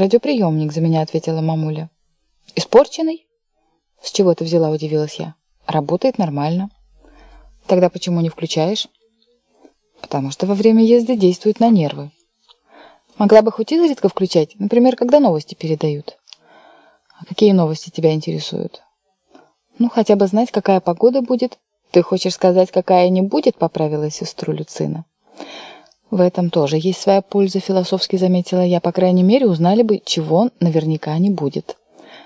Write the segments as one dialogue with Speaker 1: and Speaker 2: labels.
Speaker 1: «Радиоприемник», — за меня ответила мамуля. «Испорченный?» «С чего ты взяла?» — удивилась я. «Работает нормально». «Тогда почему не включаешь?» «Потому что во время езды действует на нервы». «Могла бы хоть изредка включать, например, когда новости передают». «А какие новости тебя интересуют?» «Ну, хотя бы знать, какая погода будет». «Ты хочешь сказать, какая не будет?» — поправила сестру Люцина. В этом тоже есть своя польза, философски заметила я. По крайней мере, узнали бы, чего наверняка не будет.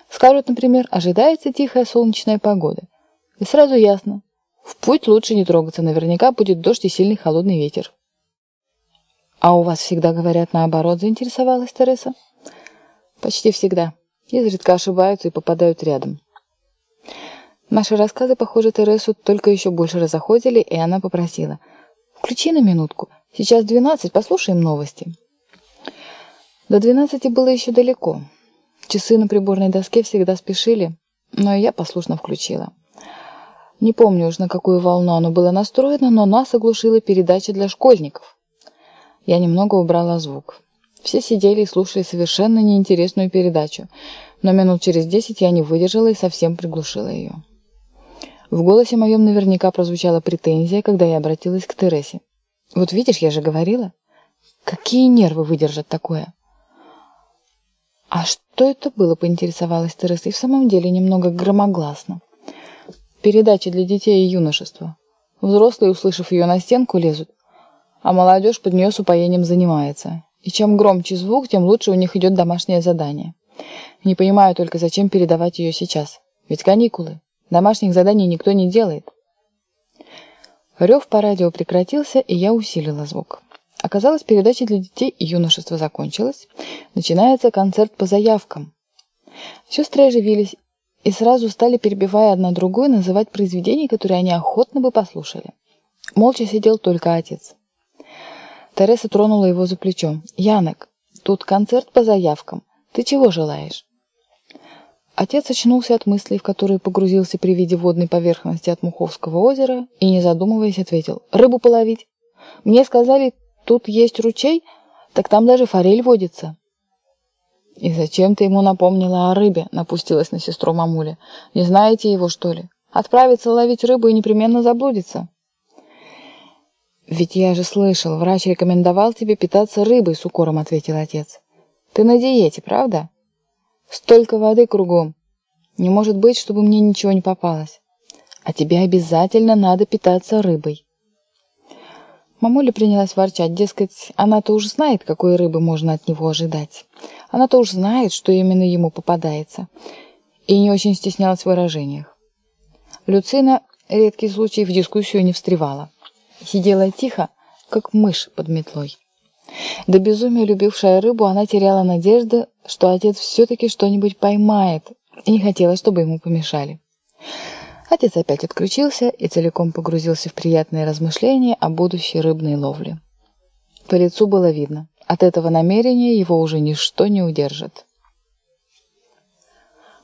Speaker 1: Скажут, например, ожидается тихая солнечная погода. И сразу ясно. В путь лучше не трогаться, наверняка будет дождь и сильный холодный ветер. А у вас всегда говорят наоборот, заинтересовалась Тереса? Почти всегда. Изредка ошибаются и попадают рядом. Наши рассказы, похоже, Тересу только еще больше разоходили, и она попросила. «Включи на минутку. Сейчас двенадцать, послушаем новости. До двенадцати было еще далеко. Часы на приборной доске всегда спешили, но я послушно включила. Не помню уж, на какую волну оно было настроено, но нас оглушила передача для школьников. Я немного убрала звук. Все сидели и слушали совершенно неинтересную передачу, но минут через десять я не выдержала и совсем приглушила ее. В голосе моем наверняка прозвучала претензия, когда я обратилась к Тересе. Вот видишь, я же говорила. Какие нервы выдержат такое? А что это было, поинтересовалась Тереса, и в самом деле немного громогласно. Передача для детей и юношества. Взрослые, услышав ее на стенку, лезут, а молодежь под нее с упоением занимается. И чем громче звук, тем лучше у них идет домашнее задание. Не понимаю только, зачем передавать ее сейчас. Ведь каникулы. Домашних заданий никто не делает. Рев по радио прекратился, и я усилила звук. Оказалось, передача для детей и юношества закончилась. Начинается концерт по заявкам. Сестры оживились и сразу стали, перебивая одна другую, называть произведения, которые они охотно бы послушали. Молча сидел только отец. Тереса тронула его за плечо. «Янок, тут концерт по заявкам. Ты чего желаешь?» Отец очнулся от мыслей, в которые погрузился при виде водной поверхности от Муховского озера, и, не задумываясь, ответил «Рыбу половить. Мне сказали, тут есть ручей, так там даже форель водится». «И зачем ты ему напомнила о рыбе?» — напустилась на сестру мамуля. «Не знаете его, что ли? Отправиться ловить рыбу и непременно заблудится». «Ведь я же слышал, врач рекомендовал тебе питаться рыбой», — с укором ответил отец. «Ты на диете, правда?» Столько воды кругом. Не может быть, чтобы мне ничего не попалось. А тебе обязательно надо питаться рыбой. Мамуля принялась ворчать, дескать, она-то уже знает, какой рыбы можно от него ожидать. Она-то уж знает, что именно ему попадается. И не очень стеснялась в выражениях. Люцина, редкий случай, в дискуссию не встревала. Сидела тихо, как мышь под метлой. До безумия любившая рыбу, она теряла надежды, что отец все-таки что-нибудь поймает, и не хотела, чтобы ему помешали. Отец опять отключился и целиком погрузился в приятные размышления о будущей рыбной ловле. По лицу было видно, от этого намерения его уже ничто не удержит.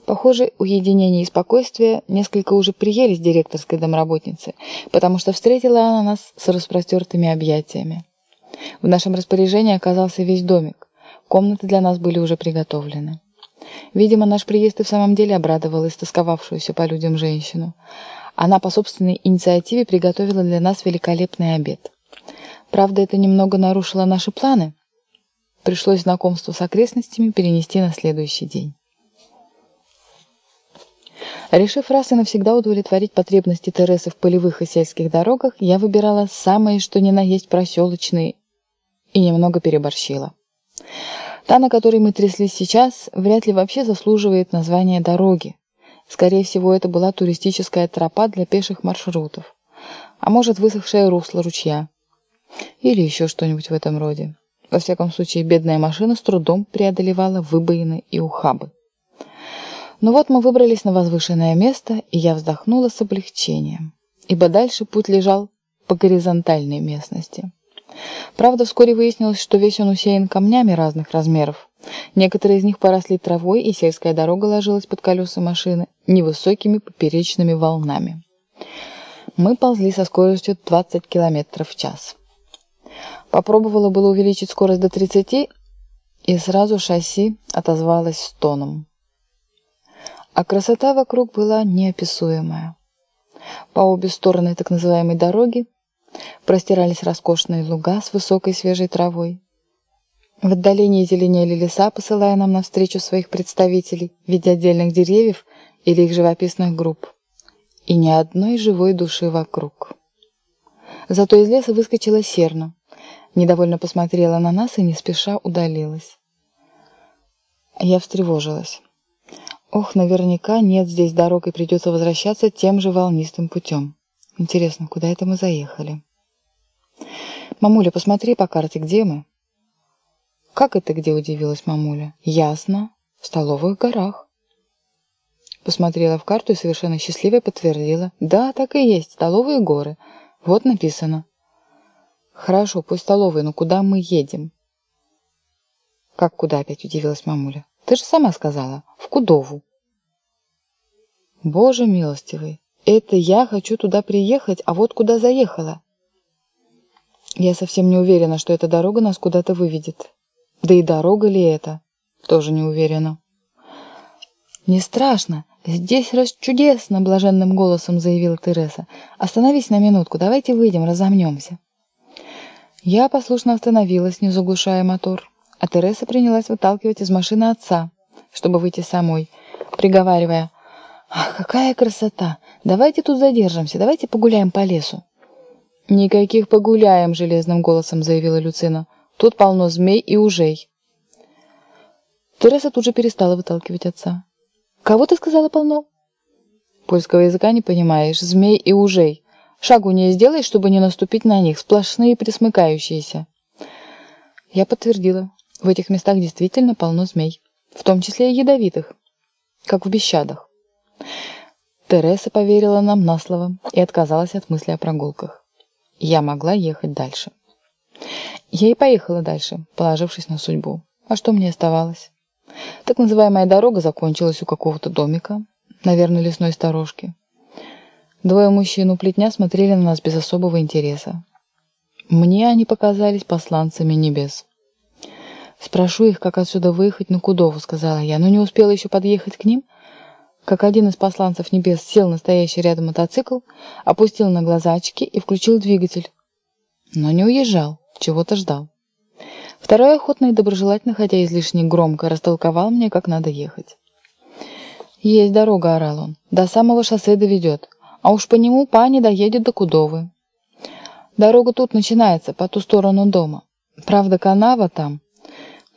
Speaker 1: Похоже, уединение и спокойствие несколько уже приелись директорской домработнице, потому что встретила она нас с распростертыми объятиями. В нашем распоряжении оказался весь домик. Комнаты для нас были уже приготовлены. Видимо, наш приезд и в самом деле обрадовал истосковавшуюся по людям женщину. Она по собственной инициативе приготовила для нас великолепный обед. Правда, это немного нарушило наши планы. Пришлось знакомство с окрестностями перенести на следующий день. Решив раз и навсегда удовлетворить потребности Тересы в полевых и сельских дорогах, я выбирала самые что ни на есть проселочные и немного переборщила. Та, на которой мы тряслись сейчас, вряд ли вообще заслуживает названия дороги. Скорее всего, это была туристическая тропа для пеших маршрутов. А может, высохшее русло ручья. Или еще что-нибудь в этом роде. Во всяком случае, бедная машина с трудом преодолевала выбоины и ухабы. Но вот мы выбрались на возвышенное место, и я вздохнула с облегчением, ибо дальше путь лежал по горизонтальной местности. Правда, вскоре выяснилось, что весь он усеян камнями разных размеров. Некоторые из них поросли травой, и сельская дорога ложилась под колеса машины невысокими поперечными волнами. Мы ползли со скоростью 20 км в час. Попробовала было увеличить скорость до 30, И сразу шасси отозвалось стоном. А красота вокруг была неописуемая. По обе стороны так называемой дороги простирались роскошные луга с высокой свежей травой. В отдалении зеленели леса, посылая нам навстречу своих представителей в виде отдельных деревьев или их живописных групп. И ни одной живой души вокруг. Зато из леса выскочила серна, недовольно посмотрела на нас и не спеша удалилась. Я встревожилась. Ох, наверняка нет здесь дорог и придется возвращаться тем же волнистым путем. Интересно, куда это мы заехали? Мамуля, посмотри по карте, где мы? Как это где, удивилась мамуля? Ясно, в Столовых горах. Посмотрела в карту и совершенно счастливо подтвердила. Да, так и есть, Столовые горы. Вот написано. Хорошо, пусть Столовые, но куда мы едем? Как куда опять удивилась мамуля? Ты же сама сказала, в Кудову. Боже милостивый, это я хочу туда приехать, а вот куда заехала. Я совсем не уверена, что эта дорога нас куда-то выведет. Да и дорога ли это? Тоже не уверена. Не страшно. Здесь раз чудесно, блаженным голосом заявила Тереса. Остановись на минутку, давайте выйдем, разомнемся. Я послушно остановилась, не заглушая мотор а Тереса принялась выталкивать из машины отца, чтобы выйти самой, приговаривая «Ах, какая красота! Давайте тут задержимся, давайте погуляем по лесу». «Никаких погуляем», — железным голосом заявила Люцина. «Тут полно змей и ужей». Тереса тут же перестала выталкивать отца. «Кого ты сказала полно?» «Польского языка не понимаешь. Змей и ужей. Шагу не сделай, чтобы не наступить на них. Сплошные присмыкающиеся». Я подтвердила. В этих местах действительно полно змей, в том числе и ядовитых, как в Бещадах. Тереса поверила нам на слово и отказалась от мысли о прогулках. Я могла ехать дальше. Я и поехала дальше, положившись на судьбу. А что мне оставалось? Так называемая дорога закончилась у какого-то домика, наверное, лесной сторожки. Двое мужчин у плетня смотрели на нас без особого интереса. Мне они показались посланцами небес. «Спрошу их, как отсюда выехать на Кудову», — сказала я, но не успела еще подъехать к ним, как один из посланцев небес сел на стоящий рядом мотоцикл, опустил на глаза очки и включил двигатель. Но не уезжал, чего-то ждал. Второй охотно и доброжелательно, хотя излишне громко, растолковал мне, как надо ехать. «Есть дорога», — орал он, — «до самого шоссе доведет, а уж по нему пани доедет до Кудовы. Дорога тут начинается, по ту сторону дома. Правда, канава там,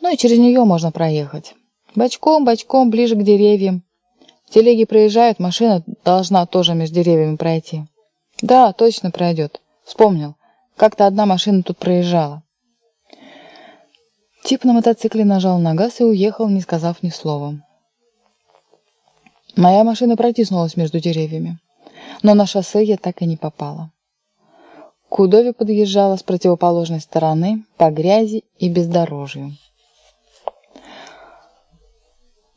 Speaker 1: ну и через нее можно проехать. Бочком, бочком, ближе к деревьям. Телеги проезжают, машина должна тоже между деревьями пройти. Да, точно пройдет. Вспомнил. Как-то одна машина тут проезжала. Тип на мотоцикле нажал на газ и уехал, не сказав ни слова. Моя машина протиснулась между деревьями, но на шоссе я так и не попала. К Удове подъезжала с противоположной стороны по грязи и бездорожью.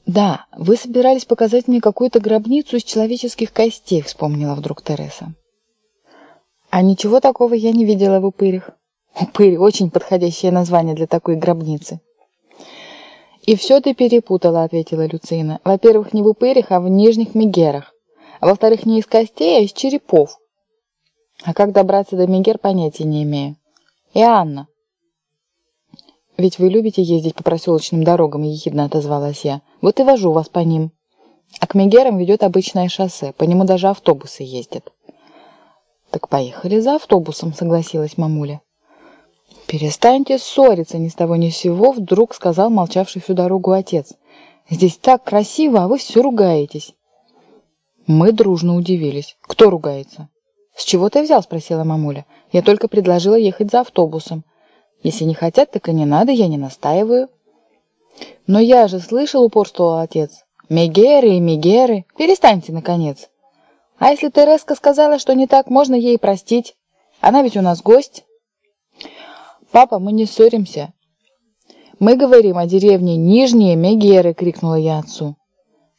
Speaker 1: «Да, вы собирались показать мне какую-то гробницу из человеческих костей», — вспомнила вдруг Тереса. «А ничего такого я не видела в упырях». «Упырь» — очень подходящее название для такой гробницы. «И все ты перепутала», — ответила Люцина. «Во-первых, не в упырях, а в нижних мегерах. А во-вторых, не из костей, а из черепов. А как добраться до мегер, понятия не имею. И Анна». «Ведь вы любите ездить по проселочным дорогам», — ехидно отозвалась я. «Вот и вожу вас по ним. А к Мегерам ведет обычное шоссе, по нему даже автобусы ездят». «Так поехали за автобусом», — согласилась мамуля. «Перестаньте ссориться ни с того ни с сего», — вдруг сказал молчавший всю дорогу отец. «Здесь так красиво, а вы все ругаетесь». Мы дружно удивились. «Кто ругается?» «С чего ты взял?» — спросила мамуля. «Я только предложила ехать за автобусом». Если не хотят, так и не надо, я не настаиваю. Но я же слышал, упорствовал отец. Мегеры и Мегеры, перестаньте, наконец. А если Тереска сказала, что не так, можно ей простить. Она ведь у нас гость. Папа, мы не ссоримся. Мы говорим о деревне Нижние Мегеры, крикнула я отцу.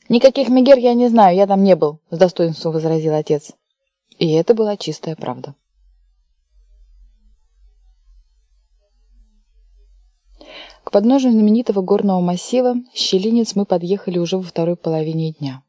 Speaker 1: Никаких Мегер я не знаю, я там не был, с достоинством возразил отец. И это была чистая правда. К подножию знаменитого горного массива Щелинец мы подъехали уже во второй половине дня.